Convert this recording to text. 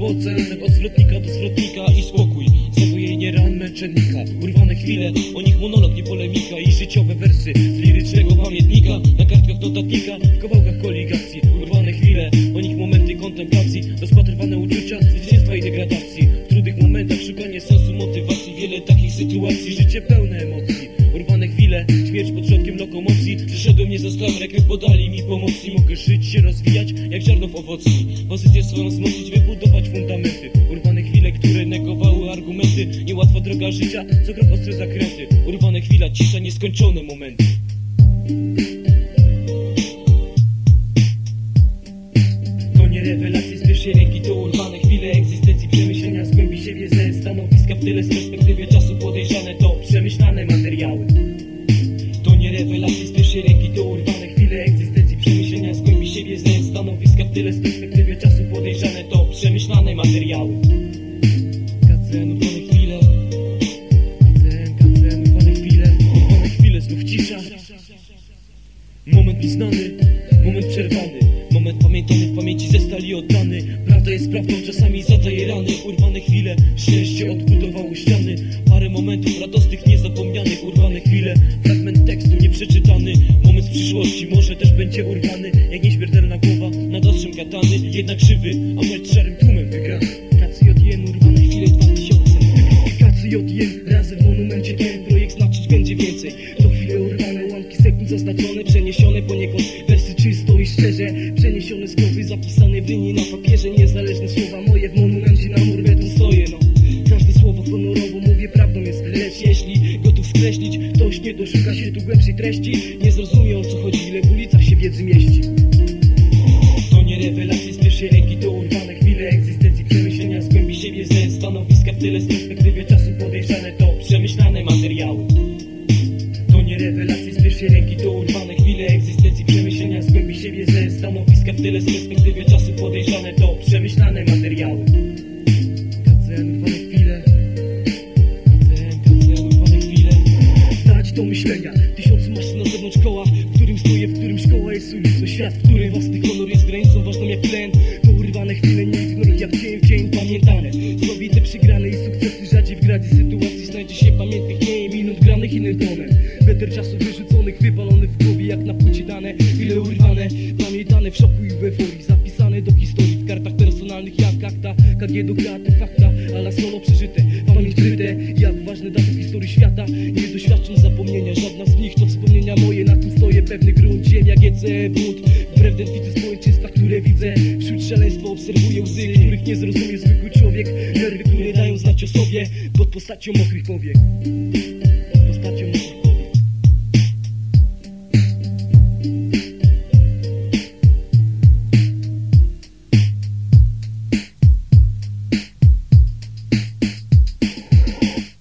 śmietnika do zwrotnika i spokój. Zawojennie ran męczennika. Urwane chwile, o nich monolog, nie polemika I życiowe wersy z lirycznego pamiętnika. Na kartkach notatnika, w kawałkach koligacji. Urwane chwile, o nich momenty kontemplacji. Rozpatrywane uczucia, zwycięstwa i degradacji. W trudnych momentach szukanie sensu, motywacji. Wiele takich sytuacji, życie pełne emocji. Urwane chwile, śmierć Zostałem, rekret podali mi pomocy Mogę żyć, się rozwijać, jak ziarno w owocji Pozycję swoją wzmocnić, wybudować fundamenty. Urwane chwile, które negowały argumenty. Niełatwa droga życia, co krok ostre zakręty. Urwane chwila, cisza, nieskończone momenty. To nie rewelacje z pierwszej ręki, to urwane chwile egzystencji Przemyślenia z głębi siebie ze stanowiska w tyle Z perspektywy czasu stanowiska w tyle Z perspektywy czasu podejrzane to przemyślane materiały. KCN urwane chwile. KCN, KCN urwane chwile. Urwane chwile, znów cisza. Moment nieznany, moment przerwany. Moment pamiętany w pamięci ze stali oddany. Prawda jest prawdą, czasami zadaje rany. Urwane chwile, szczęście odbudowało ściany. Parę momentów radosnych, niezapomnianych Urwane chwile, przyszłości, może też będzie urwany Jak nieśmiertelna głowa nad ostrzem katany Jednak żywy, a mecz szarym tłumem wygrany KCJN, urwane chwile 2000 KCJN, razem w monumencie ten projekt znaczyć będzie więcej. To chwile urwane, ułamki sekund zaznaczone Przeniesione poniekąd wersy czysto i szczerze. Przeniesione z głowy, zapisane w linii na papierze Niezależne słowa moje w monumencie na murwetu stoję no stanowiska w tyle Z perspektywy czasu podejrzane to przemyślane materiały. To nie rewelacje z pierwszej ręki, to urwane chwile egzystencji Przemyślenia z głębi siebie ze stanowiska w tyle Z perspektywy czasu podejrzane to przemyślane materiały. KCN urwane chwile. KCN, KCN urwane chwile. Dać do myślenia. Tysiące maszyn na zewnątrz koła W którym stoję, w którym szkoła jest ulicą Świat, w którym własny honor jest granicą ważną jak tlen tonem Weter czasów wyrzuconych, wypalonych w głowie jak na płycie dane. Chwile urwane, pamiętane w szoku i w euforii. Zapisane do historii w kartach personalnych jak akta. KG do to fakta, ala solo przeżyte. Pamięć wryte, jak ważne daty w historii świata. Nie doświadczą zapomnienia, żadna z nich to wspomnienia moje. Na tym stoję pewny grunt, ziemia, GC, bunt Wbrew widzę społeczeństwa, które widzę. Wśród szaleństwa obserwuję łzy, których nie zrozumie zwykły człowiek. Nerwy, które dają znać o sobie Pod postacią mokrych powiek